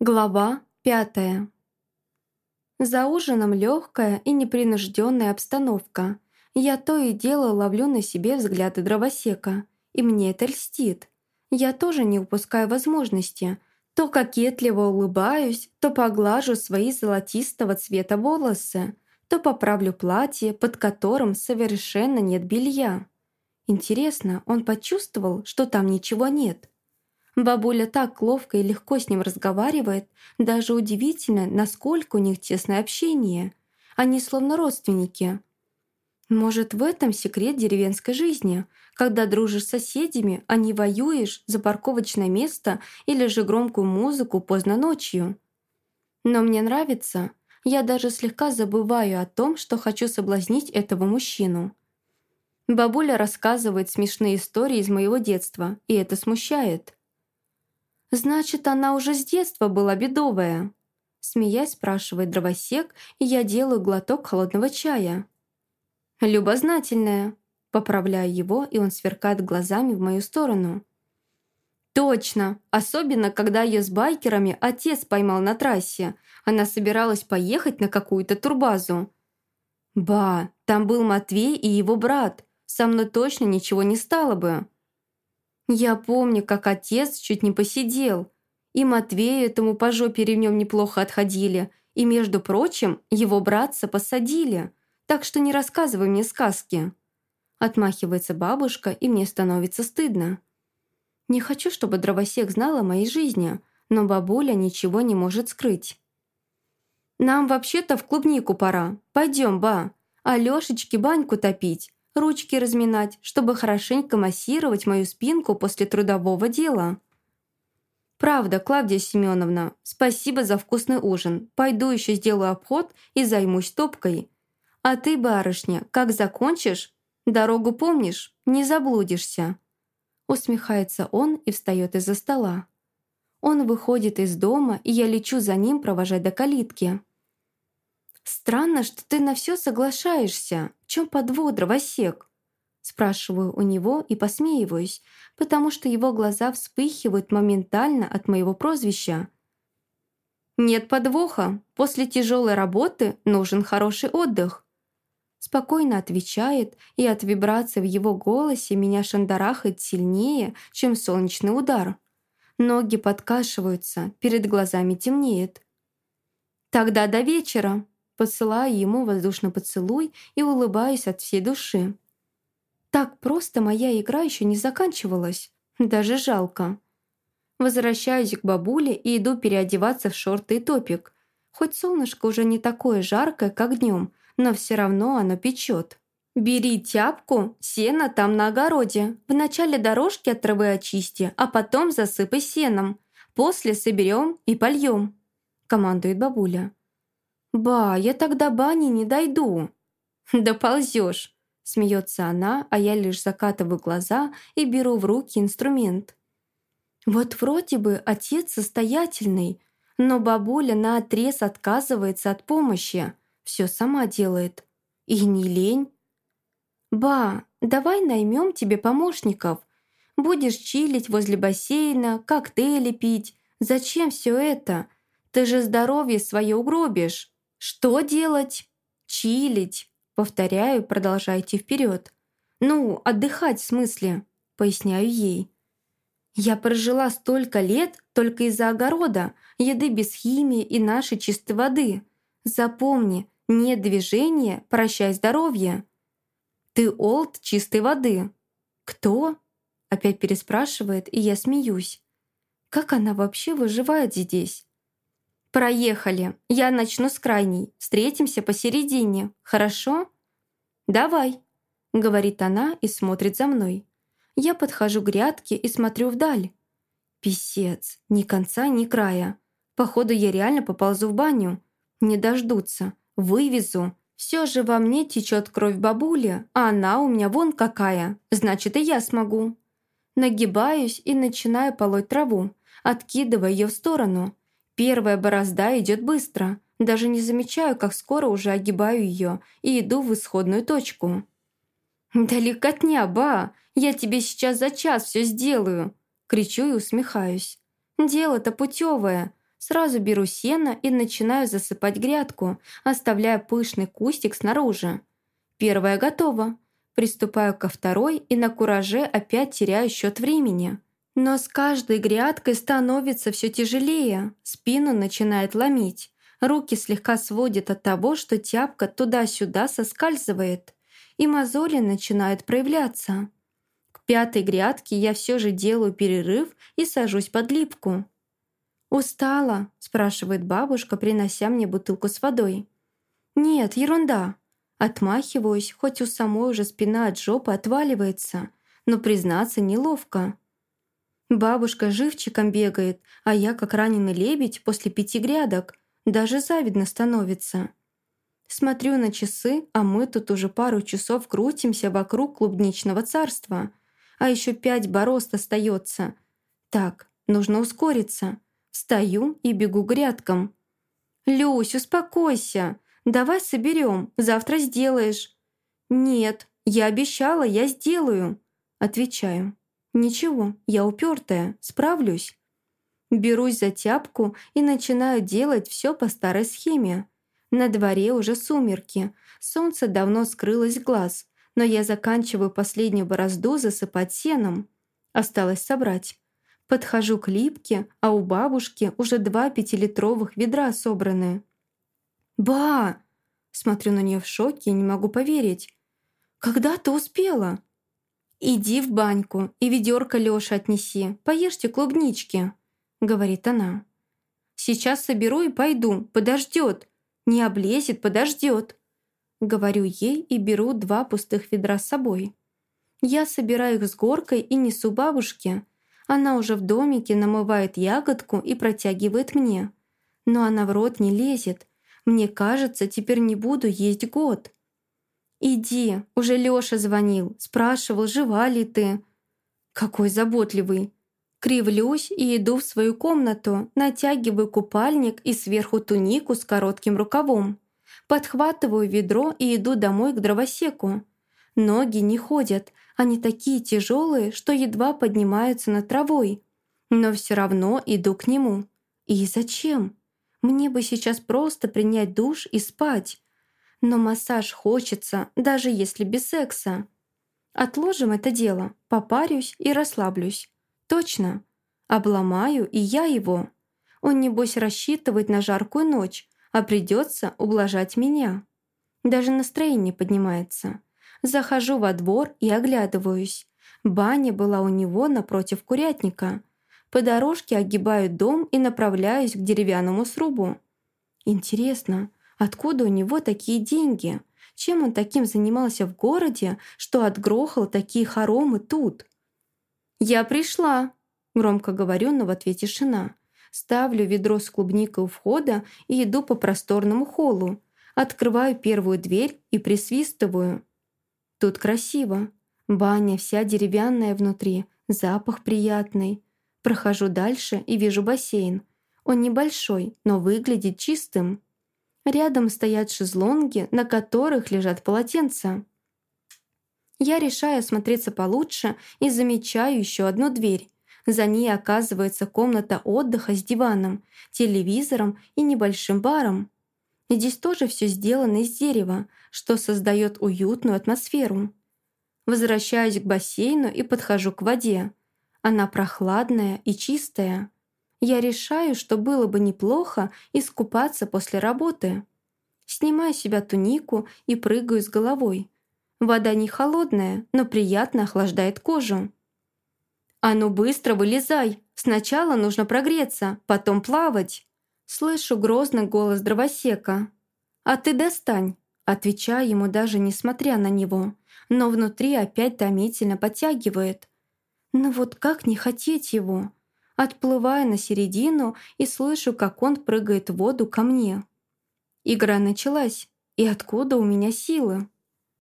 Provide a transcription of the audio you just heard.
Глава пятая. За ужином легкая и непринужденная обстановка. Я то и дело ловлю на себе взгляды дровосека, и мне это льстит. Я тоже не упускаю возможности. То кокетливо улыбаюсь, то поглажу свои золотистого цвета волосы, то поправлю платье, под которым совершенно нет белья. Интересно, он почувствовал, что там ничего нет? Бабуля так ловко и легко с ним разговаривает, даже удивительно, насколько у них тесное общение. Они словно родственники. Может, в этом секрет деревенской жизни, когда дружишь с соседями, а не воюешь за парковочное место или же громкую музыку поздно ночью. Но мне нравится. Я даже слегка забываю о том, что хочу соблазнить этого мужчину. Бабуля рассказывает смешные истории из моего детства, и это смущает. «Значит, она уже с детства была бедовая?» Смеясь, спрашивает дровосек, и я делаю глоток холодного чая. «Любознательная». Поправляю его, и он сверкает глазами в мою сторону. «Точно! Особенно, когда ее с байкерами отец поймал на трассе. Она собиралась поехать на какую-то турбазу». «Ба, там был Матвей и его брат. Со мной точно ничего не стало бы». Я помню, как отец чуть не посидел. И Матвею этому по жопе ремнем неплохо отходили. И, между прочим, его братца посадили. Так что не рассказывай мне сказки. Отмахивается бабушка, и мне становится стыдно. Не хочу, чтобы дровосек знал о моей жизни, но бабуля ничего не может скрыть. «Нам вообще-то в клубнику пора. Пойдем, ба. А баньку топить ручки разминать, чтобы хорошенько массировать мою спинку после трудового дела. «Правда, Клавдия Семеновна, спасибо за вкусный ужин. Пойду еще сделаю обход и займусь топкой. А ты, барышня, как закончишь? Дорогу помнишь? Не заблудишься». Усмехается он и встает из-за стола. Он выходит из дома, и я лечу за ним провожать до калитки. «Странно, что ты на все соглашаешься. В чем подвод, дровосек?» Спрашиваю у него и посмеиваюсь, потому что его глаза вспыхивают моментально от моего прозвища. «Нет подвоха. После тяжелой работы нужен хороший отдых». Спокойно отвечает, и от вибрации в его голосе меня шандарахает сильнее, чем солнечный удар. Ноги подкашиваются, перед глазами темнеет. «Тогда до вечера», посылаю ему воздушный поцелуй и улыбаюсь от всей души. Так просто моя игра еще не заканчивалась. Даже жалко. Возвращаюсь к бабуле и иду переодеваться в шорты и топик. Хоть солнышко уже не такое жаркое, как днем, но все равно оно печет. «Бери тяпку, сено там на огороде. Вначале дорожки от травы очисти, а потом засыпай сеном. После соберем и польем», — командует бабуля. «Ба, я тогда бани не дойду». «Да ползешь», — смеется она, а я лишь закатываю глаза и беру в руки инструмент. Вот вроде бы отец состоятельный, но бабуля наотрез отказывается от помощи, все сама делает. И не лень. «Ба, давай наймем тебе помощников. Будешь чилить возле бассейна, коктейли пить. Зачем все это? Ты же здоровье свое угробишь». «Что делать?» «Чилить», — повторяю, продолжая идти вперед. «Ну, отдыхать в смысле», — поясняю ей. «Я прожила столько лет только из-за огорода, еды без химии и нашей чистой воды. Запомни, нет движения, прощай здоровье». «Ты олд чистой воды». «Кто?» — опять переспрашивает, и я смеюсь. «Как она вообще выживает здесь?» «Проехали. Я начну с крайней. Встретимся посередине. Хорошо?» «Давай», — говорит она и смотрит за мной. Я подхожу к грядке и смотрю вдаль. Писец, ни конца, ни края. Походу, я реально поползу в баню. Не дождутся. Вывезу. Все же во мне течет кровь бабули, а она у меня вон какая. Значит, и я смогу. Нагибаюсь и начинаю полоть траву, откидывая ее в сторону. Первая борозда идет быстро. Даже не замечаю, как скоро уже огибаю ее и иду в исходную точку. «Далекотня, ба! Я тебе сейчас за час все сделаю!» Кричу и усмехаюсь. «Дело-то путевое. Сразу беру сено и начинаю засыпать грядку, оставляя пышный кустик снаружи. Первая готова. Приступаю ко второй и на кураже опять теряю счет времени. Но с каждой грядкой становится все тяжелее, спину начинает ломить. Руки слегка сводят от того, что тяпка туда-сюда соскальзывает, и мозоли начинают проявляться. К пятой грядке я все же делаю перерыв и сажусь под липку. «Устала?» – спрашивает бабушка, принося мне бутылку с водой. «Нет, ерунда». Отмахиваюсь, хоть у самой уже спина от жопы отваливается, но признаться неловко. Бабушка живчиком бегает, а я, как раненый лебедь, после пяти грядок. Даже завидно становится. Смотрю на часы, а мы тут уже пару часов крутимся вокруг клубничного царства. А еще пять борозд остается. Так, нужно ускориться. Стою и бегу грядкам. «Люсь, успокойся. Давай соберем, завтра сделаешь». «Нет, я обещала, я сделаю», — отвечаю. «Ничего, я упертая, справлюсь». Берусь за тяпку и начинаю делать все по старой схеме. На дворе уже сумерки, солнце давно скрылось глаз, но я заканчиваю последнюю борозду засыпать сеном. Осталось собрать. Подхожу к липке, а у бабушки уже два пятилитровых ведра собраны. «Ба!» Смотрю на нее в шоке и не могу поверить. «Когда ты успела?» «Иди в баньку и ведерко Лёше отнеси, поешьте клубнички», — говорит она. «Сейчас соберу и пойду, подождет. Не облезет, подождет», — говорю ей и беру два пустых ведра с собой. Я собираю их с горкой и несу бабушке. Она уже в домике намывает ягодку и протягивает мне. Но она в рот не лезет. Мне кажется, теперь не буду есть год. «Иди, уже Лёша звонил, спрашивал, жива ли ты». «Какой заботливый». Кривлюсь и иду в свою комнату, натягиваю купальник и сверху тунику с коротким рукавом. Подхватываю ведро и иду домой к дровосеку. Ноги не ходят, они такие тяжелые, что едва поднимаются над травой. Но все равно иду к нему. И зачем? Мне бы сейчас просто принять душ и спать. Но массаж хочется, даже если без секса. Отложим это дело, попарюсь и расслаблюсь. Точно. Обломаю и я его. Он, небось, рассчитывает на жаркую ночь, а придется ублажать меня. Даже настроение поднимается. Захожу во двор и оглядываюсь. Баня была у него напротив курятника. По дорожке огибаю дом и направляюсь к деревянному срубу. Интересно, Откуда у него такие деньги? Чем он таким занимался в городе, что отгрохал такие хоромы тут? «Я пришла», — громко говорю, но в ответе тишина. Ставлю ведро с клубникой у входа и иду по просторному холлу. Открываю первую дверь и присвистываю. Тут красиво. Баня вся деревянная внутри, запах приятный. Прохожу дальше и вижу бассейн. Он небольшой, но выглядит чистым. Рядом стоят шезлонги, на которых лежат полотенца. Я решаю осмотреться получше и замечаю еще одну дверь. За ней оказывается комната отдыха с диваном, телевизором и небольшим баром. Здесь тоже все сделано из дерева, что создает уютную атмосферу. Возвращаюсь к бассейну и подхожу к воде. Она прохладная и чистая я решаю, что было бы неплохо искупаться после работы. Снимаю с себя тунику и прыгаю с головой. Вода не холодная, но приятно охлаждает кожу. «А ну быстро вылезай! Сначала нужно прогреться, потом плавать!» Слышу грозный голос дровосека. «А ты достань!» Отвечаю ему даже несмотря на него, но внутри опять томительно подтягивает. Ну вот как не хотеть его? Отплываю на середину и слышу, как он прыгает в воду ко мне. Игра началась, и откуда у меня силы?